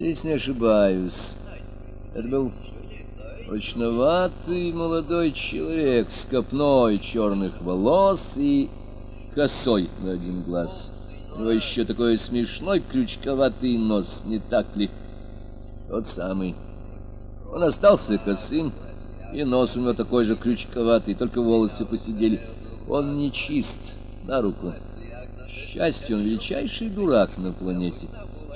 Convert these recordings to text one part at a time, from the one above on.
Если не ошибаюсь, это был Очноватый молодой человек с копной черных волос и косой на один глаз. У еще такой смешной крючковатый нос, не так ли? Тот самый. Он остался косым, и нос у него такой же крючковатый, только волосы посидели. Он не чист на руку. К счастью, он величайший дурак на планете.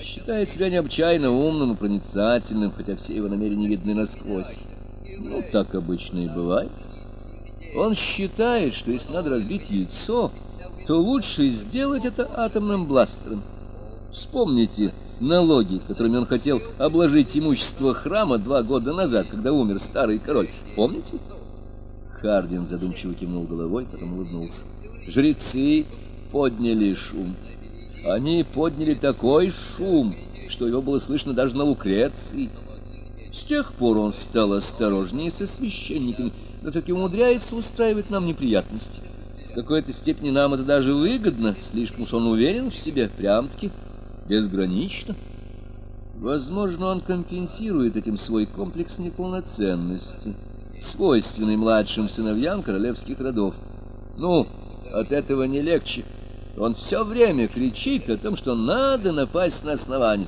Считает себя необычайно умным и проницательным, хотя все его намерения видны насквозь. Ну, так обычно и бывает. Он считает, что если надо разбить яйцо, то лучше сделать это атомным бластером. Вспомните налоги, которыми он хотел обложить имущество храма два года назад, когда умер старый король. Помните? Хардин задумчиво кивнул головой, потом улыбнулся. Жрецы подняли шум. Они подняли такой шум, что его было слышно даже на Лукреции. С тех пор он стал осторожнее со священниками, но таки умудряется устраивать нам неприятности. В какой-то степени нам это даже выгодно, слишком уж он уверен в себе, прям-таки безгранично. Возможно, он компенсирует этим свой комплекс неполноценности, свойственный младшим сыновьям королевских родов. Ну, от этого не легче. Он все время кричит о том, что надо напасть на основание.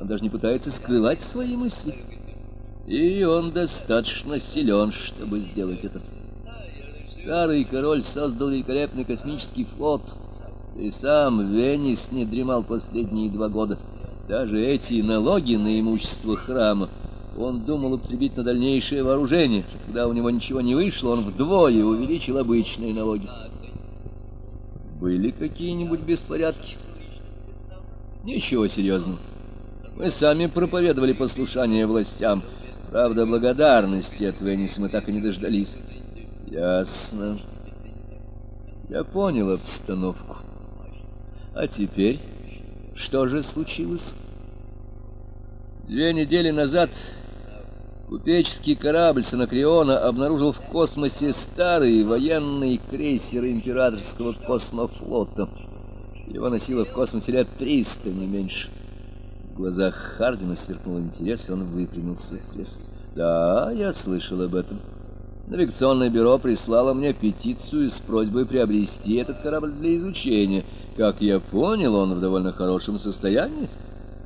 Он даже не пытается скрывать свои мысли. И он достаточно силен, чтобы сделать это. Старый король создал великолепный космический флот, и сам Венис не дремал последние два года. Даже эти налоги на имущество храма он думал употребить на дальнейшее вооружение. Когда у него ничего не вышло, он вдвое увеличил обычные налоги. Были какие-нибудь беспорядки? Ничего серьезного. Мы сами проповедовали послушание властям, Правда, благодарности от Венниса мы так и не дождались. Ясно. Я понял обстановку. А теперь что же случилось? Две недели назад купеческий корабль Санакриона обнаружил в космосе старый военный крейсер императорского космофлота. Его носило в космосе лет триста, не меньше. В глазах Хардина сверкнул интерес, и он выпрямился в кресле. «Да, я слышал об этом. Навигационное бюро прислало мне петицию с просьбой приобрести этот корабль для изучения. Как я понял, он в довольно хорошем состоянии».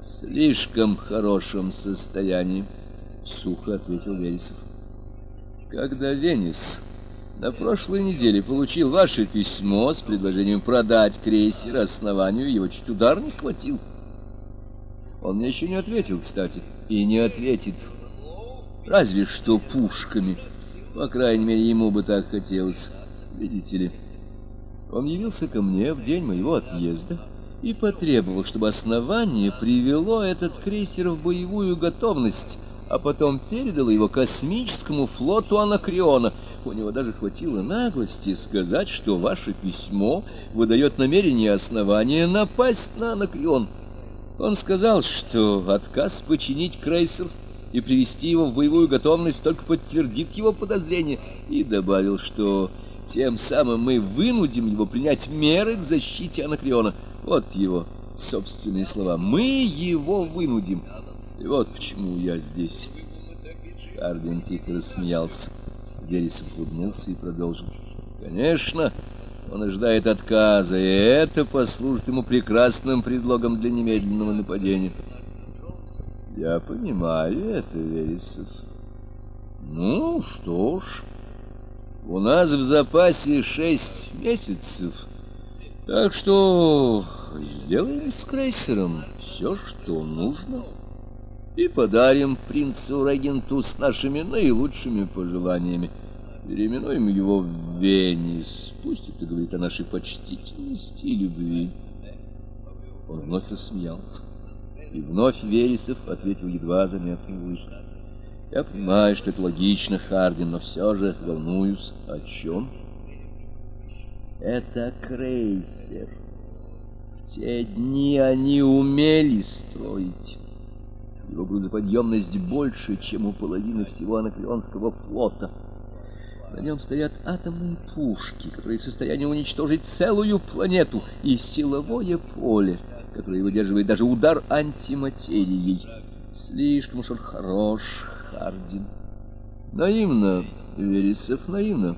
«Слишком хорошем состоянии», — сухо ответил Вересов. «Когда Венес на прошлой неделе получил ваше письмо с предложением продать крейсер основанию, его чуть удар не хватил». Он мне еще не ответил, кстати, и не ответит. Разве что пушками. По крайней мере, ему бы так хотелось. Видите ли, он явился ко мне в день моего отъезда и потребовал, чтобы основание привело этот крейсер в боевую готовность, а потом передало его космическому флоту Анакреона. У него даже хватило наглости сказать, что ваше письмо выдает намерение основания напасть на Анакреон. Он сказал, что отказ починить крейсер и привести его в боевую готовность только подтвердит его подозрения, и добавил, что тем самым мы вынудим его принять меры к защите Анакреона. Вот его собственные слова. Мы его вынудим. И вот почему я здесь. Хардин тихо рассмеялся. Вересов улыбнулся и продолжил. Конечно, он ожидает отказа, и это послужит ему прекрасным предлогом для немедленного нападения. Я понимаю это, Вересов. Ну, что ж, у нас в запасе шесть месяцев, так что сделаем с крейсером все, что нужно, и подарим принцу-регенту с нашими наилучшими пожеланиями. Переименуем его в Венис. Пусть это говорит о нашей почтительности и любви. Он вновь рассмеялся. И вновь Вересов ответил едва заметной улыбкой. Я понимаю, что это логично, Хардин, но все же волнуюсь. О чем? Это крейсер. В те дни они умели строить. Его грузоподъемность больше, чем у половины всего анакреонского флота. На нем стоят атомные пушки, которые в состоянии уничтожить целую планету, и силовое поле, которое выдерживает даже удар антиматерией. Слишком уж он хорош, Хардин. Наивно, Вересов, наивно.